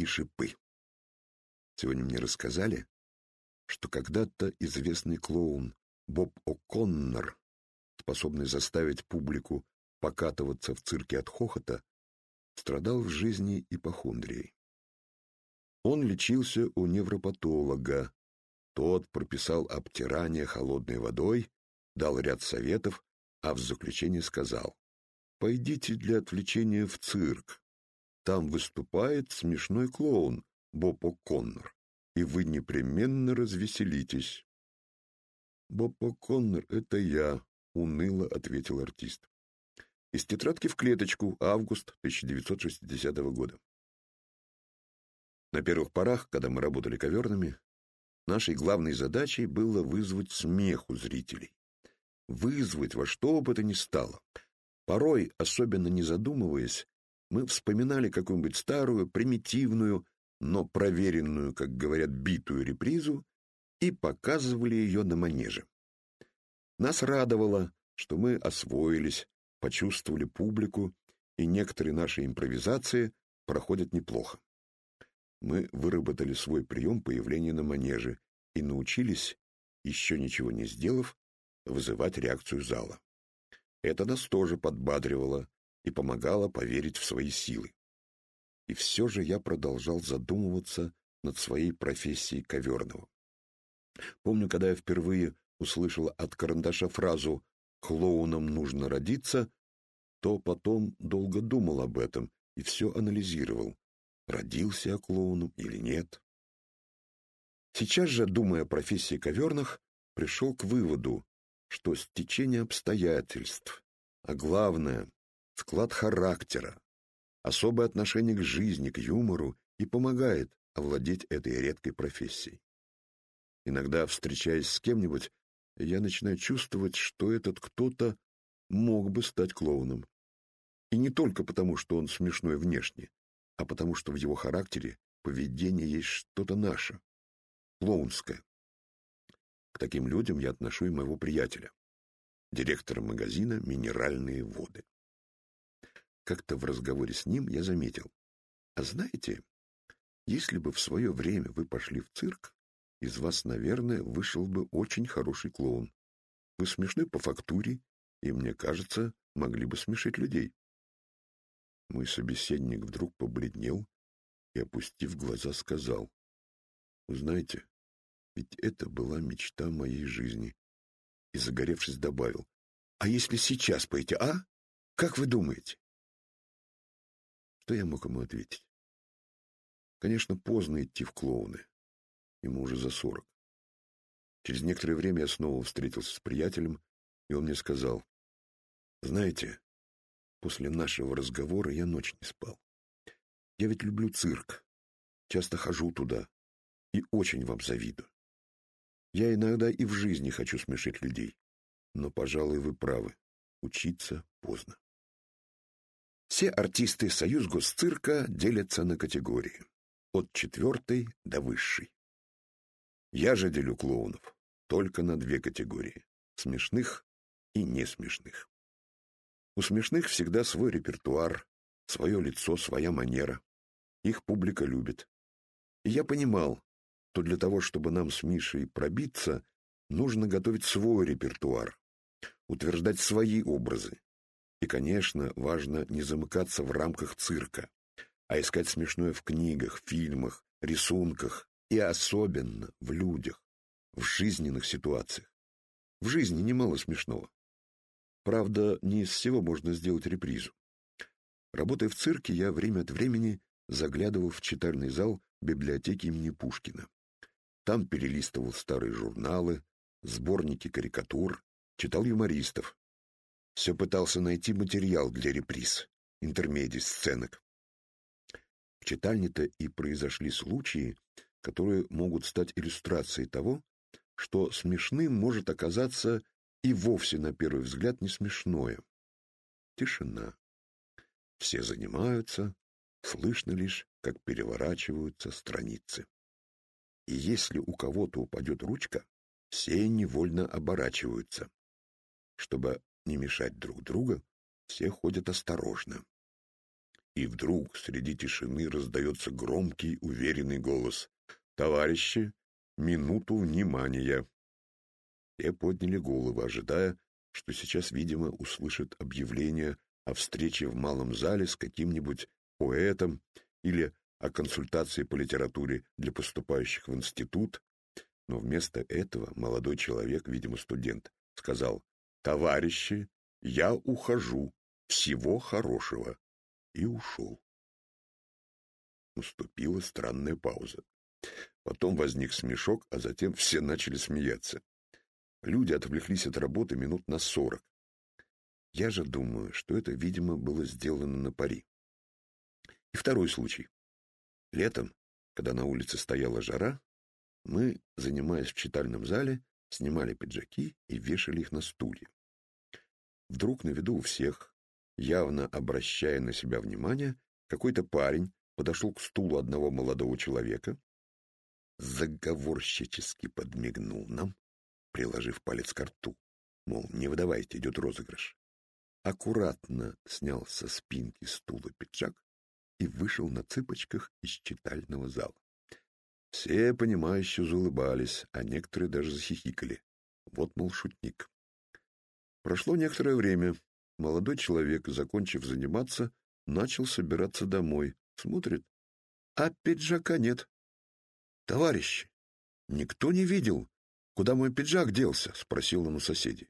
и шипы. Сегодня мне рассказали, что когда-то известный клоун Боб О'Коннор, способный заставить публику покатываться в цирке от хохота, страдал в жизни ипохондрией. Он лечился у невропатолога. Тот прописал обтирание холодной водой, дал ряд советов, а в заключение сказал, «Пойдите для отвлечения в цирк. Там выступает смешной клоун Боб О'Коннор, и вы непременно развеселитесь». «Боб О'Коннор — это я», — уныло ответил артист. Из тетрадки в клеточку, август 1960 года. На первых порах, когда мы работали коверными, нашей главной задачей было вызвать смех у зрителей. Вызвать во что бы то ни стало. Порой, особенно не задумываясь, мы вспоминали какую-нибудь старую, примитивную, но проверенную, как говорят, битую репризу и показывали ее на манеже. Нас радовало, что мы освоились, почувствовали публику, и некоторые наши импровизации проходят неплохо мы выработали свой прием появления на манеже и научились, еще ничего не сделав, вызывать реакцию зала. Это нас тоже подбадривало и помогало поверить в свои силы. И все же я продолжал задумываться над своей профессией коверного. Помню, когда я впервые услышал от карандаша фразу «клоуном нужно родиться», то потом долго думал об этом и все анализировал, родился я клоуном или нет. Сейчас же, думая о профессии коверных, пришел к выводу, что стечение обстоятельств, а главное — склад характера, особое отношение к жизни, к юмору и помогает овладеть этой редкой профессией. Иногда, встречаясь с кем-нибудь, я начинаю чувствовать, что этот кто-то мог бы стать клоуном. И не только потому, что он смешной внешне, а потому что в его характере, поведении есть что-то наше, клоунское. К таким людям я отношу и моего приятеля, директора магазина «Минеральные воды». Как-то в разговоре с ним я заметил, а знаете, если бы в свое время вы пошли в цирк, из вас, наверное, вышел бы очень хороший клоун. Вы смешны по фактуре, и, мне кажется, могли бы смешить людей. Мой собеседник вдруг побледнел и, опустив глаза, сказал, «Вы знаете, ведь это была мечта моей жизни». И, загоревшись, добавил, «А если сейчас пойти, а? Как вы думаете?» Что я мог ему ответить? Конечно, поздно идти в клоуны. Ему уже за сорок. Через некоторое время я снова встретился с приятелем, и он мне сказал, «Знаете, После нашего разговора я ночь не спал. Я ведь люблю цирк, часто хожу туда и очень вам завидую. Я иногда и в жизни хочу смешить людей, но, пожалуй, вы правы, учиться поздно. Все артисты Союз Госцирка делятся на категории, от четвертой до высшей. Я же делю клоунов только на две категории — смешных и несмешных. У смешных всегда свой репертуар, свое лицо, своя манера. Их публика любит. И я понимал, что для того, чтобы нам с Мишей пробиться, нужно готовить свой репертуар, утверждать свои образы. И, конечно, важно не замыкаться в рамках цирка, а искать смешное в книгах, фильмах, рисунках и особенно в людях, в жизненных ситуациях. В жизни немало смешного. Правда, не из всего можно сделать репризу. Работая в цирке, я время от времени заглядывал в читальный зал библиотеки имени Пушкина. Там перелистывал старые журналы, сборники карикатур, читал юмористов. Все пытался найти материал для реприз, интермедий, сценок. В читальне-то и произошли случаи, которые могут стать иллюстрацией того, что смешным может оказаться и вовсе, на первый взгляд, не смешное. Тишина. Все занимаются, слышно лишь, как переворачиваются страницы. И если у кого-то упадет ручка, все невольно оборачиваются. Чтобы не мешать друг другу, все ходят осторожно. И вдруг среди тишины раздается громкий, уверенный голос. «Товарищи, минуту внимания!» Все подняли головы, ожидая, что сейчас, видимо, услышат объявление о встрече в малом зале с каким-нибудь поэтом или о консультации по литературе для поступающих в институт. Но вместо этого молодой человек, видимо, студент, сказал «Товарищи, я ухожу. Всего хорошего» и ушел. Наступила странная пауза. Потом возник смешок, а затем все начали смеяться. Люди отвлеклись от работы минут на сорок. Я же думаю, что это, видимо, было сделано на пари. И второй случай. Летом, когда на улице стояла жара, мы, занимаясь в читальном зале, снимали пиджаки и вешали их на стулья. Вдруг на виду у всех, явно обращая на себя внимание, какой-то парень подошел к стулу одного молодого человека, заговорщически подмигнул нам, приложив палец к рту, мол, не выдавайте, идет розыгрыш. Аккуратно снял со спинки стула пиджак и вышел на цыпочках из читального зала. Все, понимающие, заулыбались, а некоторые даже захихикали. Вот, мол, шутник. Прошло некоторое время. Молодой человек, закончив заниматься, начал собираться домой. Смотрит, а пиджака нет. «Товарищи, никто не видел, куда мой пиджак делся?» — спросил он у соседей.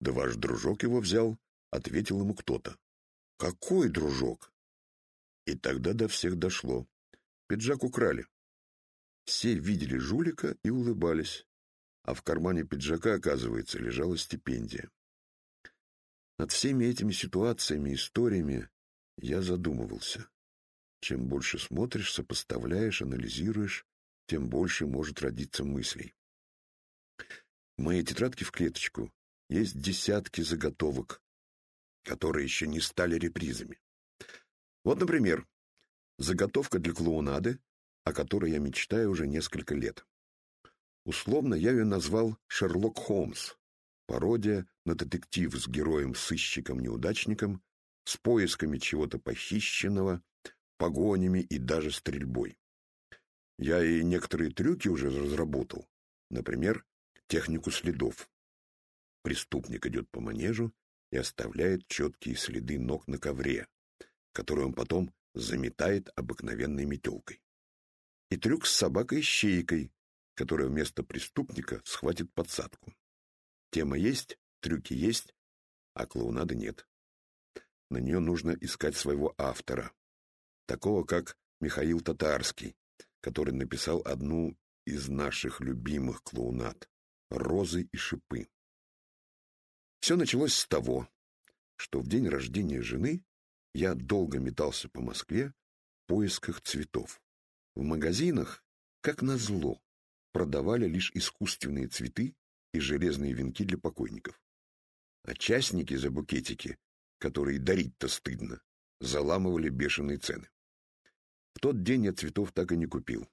«Да ваш дружок его взял», — ответил ему кто-то. «Какой дружок?» И тогда до всех дошло. Пиджак украли. Все видели жулика и улыбались, а в кармане пиджака, оказывается, лежала стипендия. Над всеми этими ситуациями, историями я задумывался. Чем больше смотришь, сопоставляешь, анализируешь, тем больше может родиться мыслей. В моей тетрадке в клеточку есть десятки заготовок, которые еще не стали репризами. Вот, например, заготовка для клоунады, о которой я мечтаю уже несколько лет. Условно я ее назвал «Шерлок Холмс», пародия на детектив с героем-сыщиком-неудачником, с поисками чего-то похищенного, погонями и даже стрельбой. Я и некоторые трюки уже разработал, например, технику следов. Преступник идет по манежу и оставляет четкие следы ног на ковре, которые он потом заметает обыкновенной метелкой. И трюк с собакой-щейкой, которая вместо преступника схватит подсадку. Тема есть, трюки есть, а клоунады нет. На нее нужно искать своего автора, такого как Михаил Татарский, который написал одну из наших любимых клоунад «Розы и шипы». Все началось с того, что в день рождения жены я долго метался по Москве в поисках цветов. В магазинах, как назло, продавали лишь искусственные цветы и железные венки для покойников. А частники за букетики, которые дарить-то стыдно, заламывали бешеные цены. В тот день я цветов так и не купил.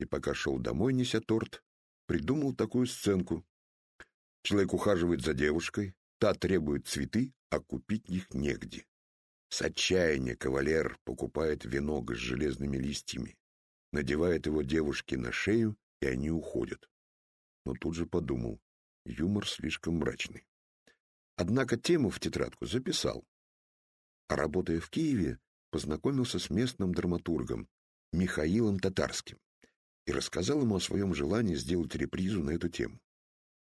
И пока шел домой, неся торт, придумал такую сценку. Человек ухаживает за девушкой, та требует цветы, а купить их негде. С отчаяния кавалер покупает венок с железными листьями, надевает его девушке на шею, и они уходят. Но тут же подумал, юмор слишком мрачный. Однако тему в тетрадку записал. А работая в Киеве, познакомился с местным драматургом Михаилом Татарским и рассказал ему о своем желании сделать репризу на эту тему.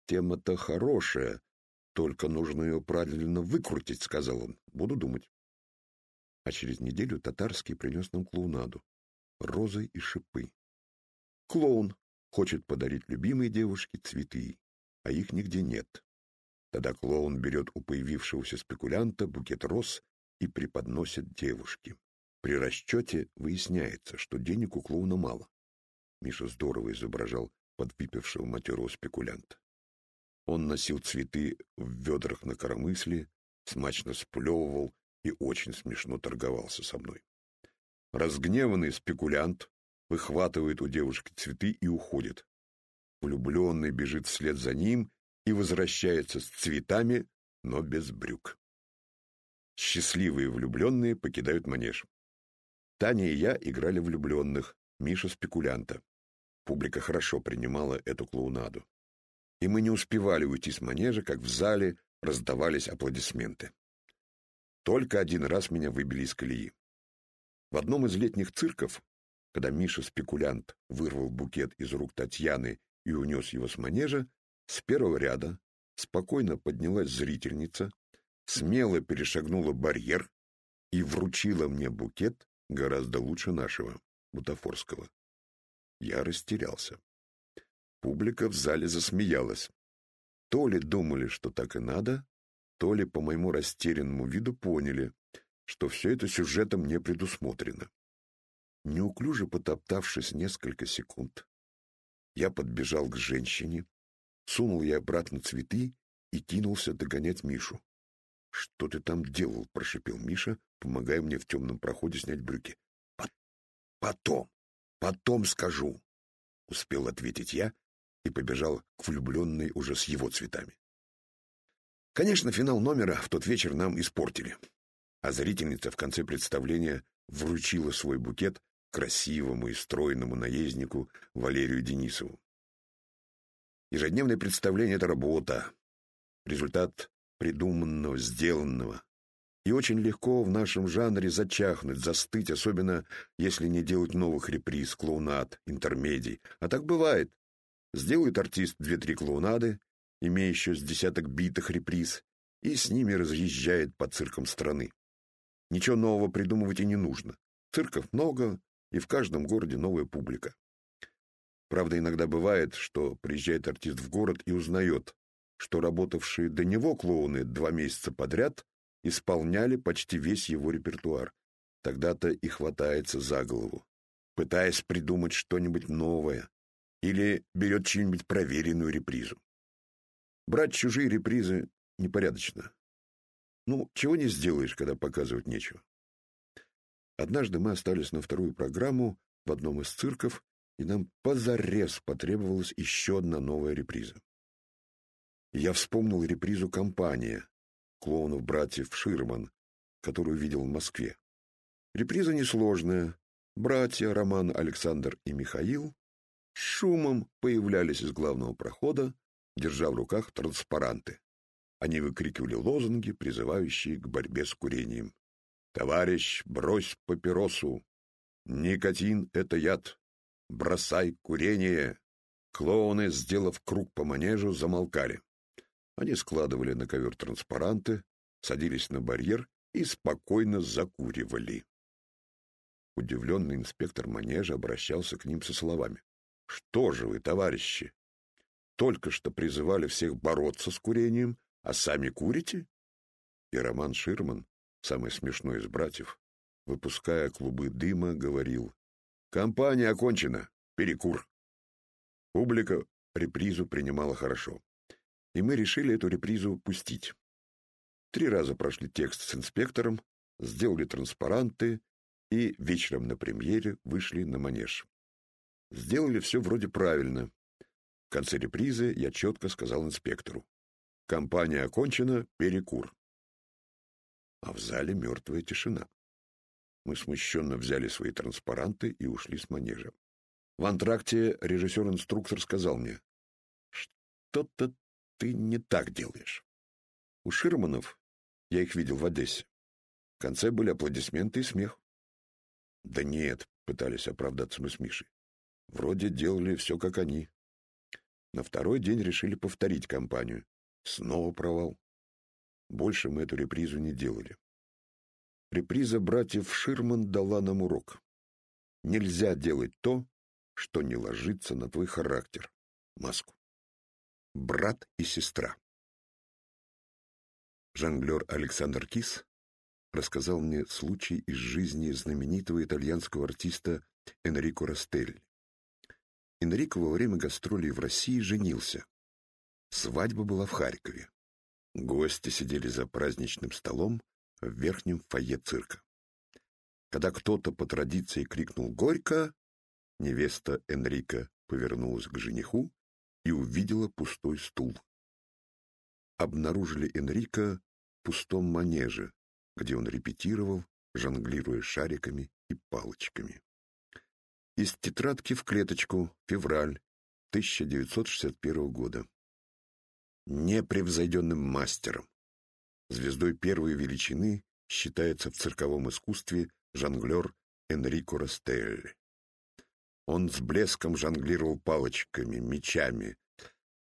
«Тема-то хорошая, только нужно ее правильно выкрутить», — сказал он. «Буду думать». А через неделю Татарский принес нам клоунаду «Розы и шипы». Клоун хочет подарить любимой девушке цветы, а их нигде нет. Тогда клоун берет у появившегося спекулянта букет роз и преподносит девушке. При расчете выясняется, что денег у клоуна мало. Миша здорово изображал подвыпившего матерого спекулянта. Он носил цветы в ведрах на коромысле, смачно сплевывал и очень смешно торговался со мной. Разгневанный спекулянт выхватывает у девушки цветы и уходит. Влюбленный бежит вслед за ним и возвращается с цветами, но без брюк. Счастливые влюбленные покидают манеж. Таня и я играли влюбленных, Миша — спекулянта. Публика хорошо принимала эту клоунаду. И мы не успевали уйти с манежа, как в зале раздавались аплодисменты. Только один раз меня выбили из колеи. В одном из летних цирков, когда Миша-спекулянт вырвал букет из рук Татьяны и унес его с манежа, с первого ряда спокойно поднялась зрительница, смело перешагнула барьер и вручила мне букет гораздо лучше нашего, бутафорского. Я растерялся. Публика в зале засмеялась. То ли думали, что так и надо, то ли по моему растерянному виду поняли, что все это сюжетом не предусмотрено. Неуклюже потоптавшись несколько секунд, я подбежал к женщине, сунул ей обратно цветы и кинулся догонять Мишу. «Что ты там делал?» — прошипел Миша, помогая мне в темном проходе снять брюки. «Потом, потом скажу», — успел ответить я и побежал к влюбленной уже с его цветами. Конечно, финал номера в тот вечер нам испортили, а зрительница в конце представления вручила свой букет красивому и стройному наезднику Валерию Денисову. Ежедневное представление — это работа, результат придуманного, сделанного. И очень легко в нашем жанре зачахнуть, застыть, особенно если не делать новых реприз, клоунад, интермедий. А так бывает. Сделает артист две-три клоунады, имея еще с десяток битых реприз, и с ними разъезжает по циркам страны. Ничего нового придумывать и не нужно. Цирков много, и в каждом городе новая публика. Правда, иногда бывает, что приезжает артист в город и узнает, что работавшие до него клоуны два месяца подряд исполняли почти весь его репертуар. Тогда-то и хватается за голову, пытаясь придумать что-нибудь новое, или берет чью-нибудь проверенную репризу. Брать чужие репризы непорядочно. Ну, чего не сделаешь, когда показывать нечего. Однажды мы остались на вторую программу в одном из цирков, и нам позарез потребовалась еще одна новая реприза. Я вспомнил репризу «Компания» клоунов-братьев Ширман, которую видел в Москве. Реприза несложная. Братья Роман, Александр и Михаил шумом появлялись из главного прохода, держа в руках транспаранты. Они выкрикивали лозунги, призывающие к борьбе с курением. «Товарищ, брось папиросу! Никотин — это яд! Бросай курение!» Клоуны, сделав круг по манежу, замолкали. Они складывали на ковер транспаранты, садились на барьер и спокойно закуривали. Удивленный инспектор манежа обращался к ним со словами. «Что же вы, товарищи? Только что призывали всех бороться с курением, а сами курите?» И Роман Ширман самый смешной из братьев, выпуская клубы дыма, говорил «Компания окончена, перекур». Публика репризу принимала хорошо, и мы решили эту репризу пустить. Три раза прошли текст с инспектором, сделали транспаранты и вечером на премьере вышли на манеж. Сделали все вроде правильно. В конце репризы я четко сказал инспектору. Компания окончена, перекур а в зале мертвая тишина. Мы смущенно взяли свои транспаранты и ушли с манежа. В антракте режиссер-инструктор сказал мне, «Что-то ты не так делаешь». У Ширманов, я их видел в Одессе, в конце были аплодисменты и смех. «Да нет», — пытались оправдаться мы с Мишей. «Вроде делали все, как они». На второй день решили повторить кампанию. Снова провал. Больше мы эту репризу не делали. Реприза братьев Ширман дала нам урок. Нельзя делать то, что не ложится на твой характер. Маску. Брат и сестра. Жонглер Александр Кис рассказал мне случай из жизни знаменитого итальянского артиста Энрико Растелли. Энрико во время гастролей в России женился. Свадьба была в Харькове. Гости сидели за праздничным столом в верхнем фойе цирка. Когда кто-то по традиции крикнул «Горько!», невеста Энрика повернулась к жениху и увидела пустой стул. Обнаружили Энрика в пустом манеже, где он репетировал жонглируя шариками и палочками. Из тетрадки в клеточку, февраль 1961 года. Непревзойденным мастером. Звездой первой величины считается в цирковом искусстве жонглер Энрико Растелли. Он с блеском жонглировал палочками, мечами,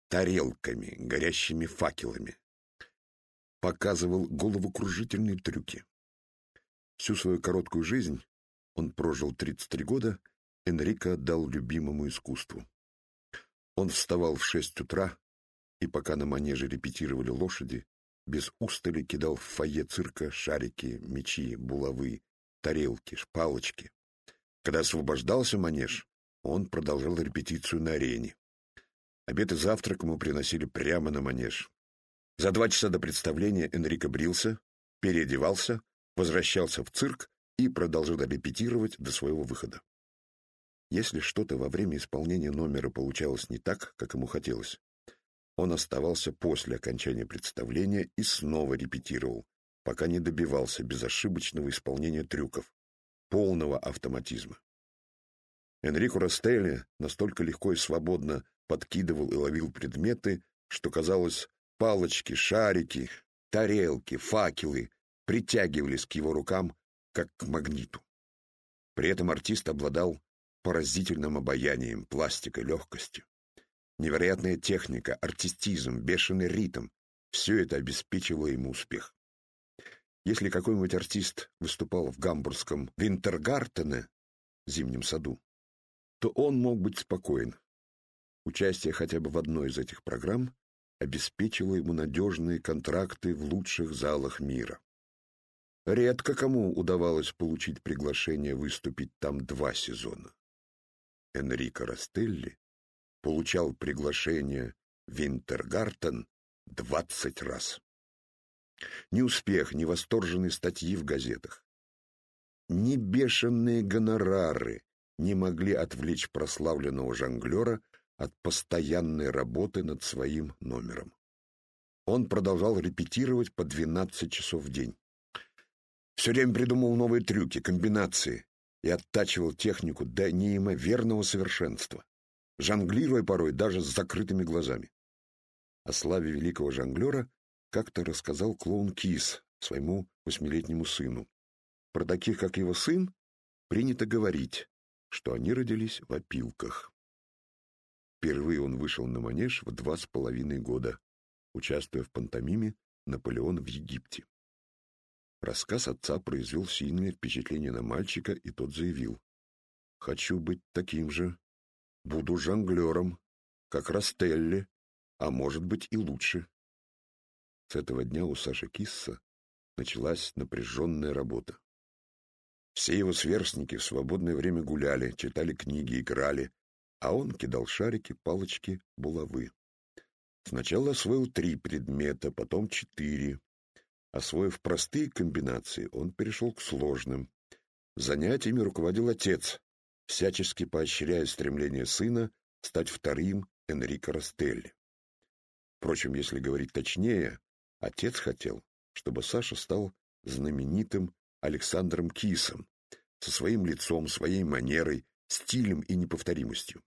тарелками, горящими факелами. Показывал головокружительные трюки. Всю свою короткую жизнь, он прожил 33 года, Энрико отдал любимому искусству. Он вставал в шесть утра, и пока на манеже репетировали лошади, без устали кидал в фойе цирка шарики, мечи, булавы, тарелки, палочки. Когда освобождался манеж, он продолжал репетицию на арене. Обед и завтрак ему приносили прямо на манеж. За два часа до представления Энрико брился, переодевался, возвращался в цирк и продолжал репетировать до своего выхода. Если что-то во время исполнения номера получалось не так, как ему хотелось, он оставался после окончания представления и снова репетировал, пока не добивался безошибочного исполнения трюков, полного автоматизма. Энрико Растелли настолько легко и свободно подкидывал и ловил предметы, что, казалось, палочки, шарики, тарелки, факелы притягивались к его рукам, как к магниту. При этом артист обладал поразительным обаянием, пластикой, легкостью. Невероятная техника, артистизм, бешеный ритм — все это обеспечивало ему успех. Если какой-нибудь артист выступал в гамбургском Винтергартене, зимнем саду, то он мог быть спокоен. Участие хотя бы в одной из этих программ обеспечило ему надежные контракты в лучших залах мира. Редко кому удавалось получить приглашение выступить там два сезона. Энрико Растелли получал приглашение Винтергартен двадцать раз. Ни успех, ни восторженные статьи в газетах, ни бешеные гонорары не могли отвлечь прославленного жонглера от постоянной работы над своим номером. Он продолжал репетировать по 12 часов в день. Все время придумывал новые трюки, комбинации и оттачивал технику до неимоверного совершенства, жонглируя порой даже с закрытыми глазами. О славе великого жонглера как-то рассказал клоун Кис своему восьмилетнему сыну. Про таких, как его сын, принято говорить, что они родились в опилках. Впервые он вышел на манеж в два с половиной года, участвуя в пантомиме «Наполеон в Египте». Рассказ отца произвел сильное впечатление на мальчика, и тот заявил. «Хочу быть таким же. Буду жонглером, как Растелли, а может быть и лучше». С этого дня у Саши Кисса началась напряженная работа. Все его сверстники в свободное время гуляли, читали книги, играли, а он кидал шарики, палочки, булавы. Сначала освоил три предмета, потом четыре. Освоив простые комбинации, он перешел к сложным. Занятиями руководил отец, всячески поощряя стремление сына стать вторым Энрико Растелли. Впрочем, если говорить точнее, отец хотел, чтобы Саша стал знаменитым Александром Кисом, со своим лицом, своей манерой, стилем и неповторимостью.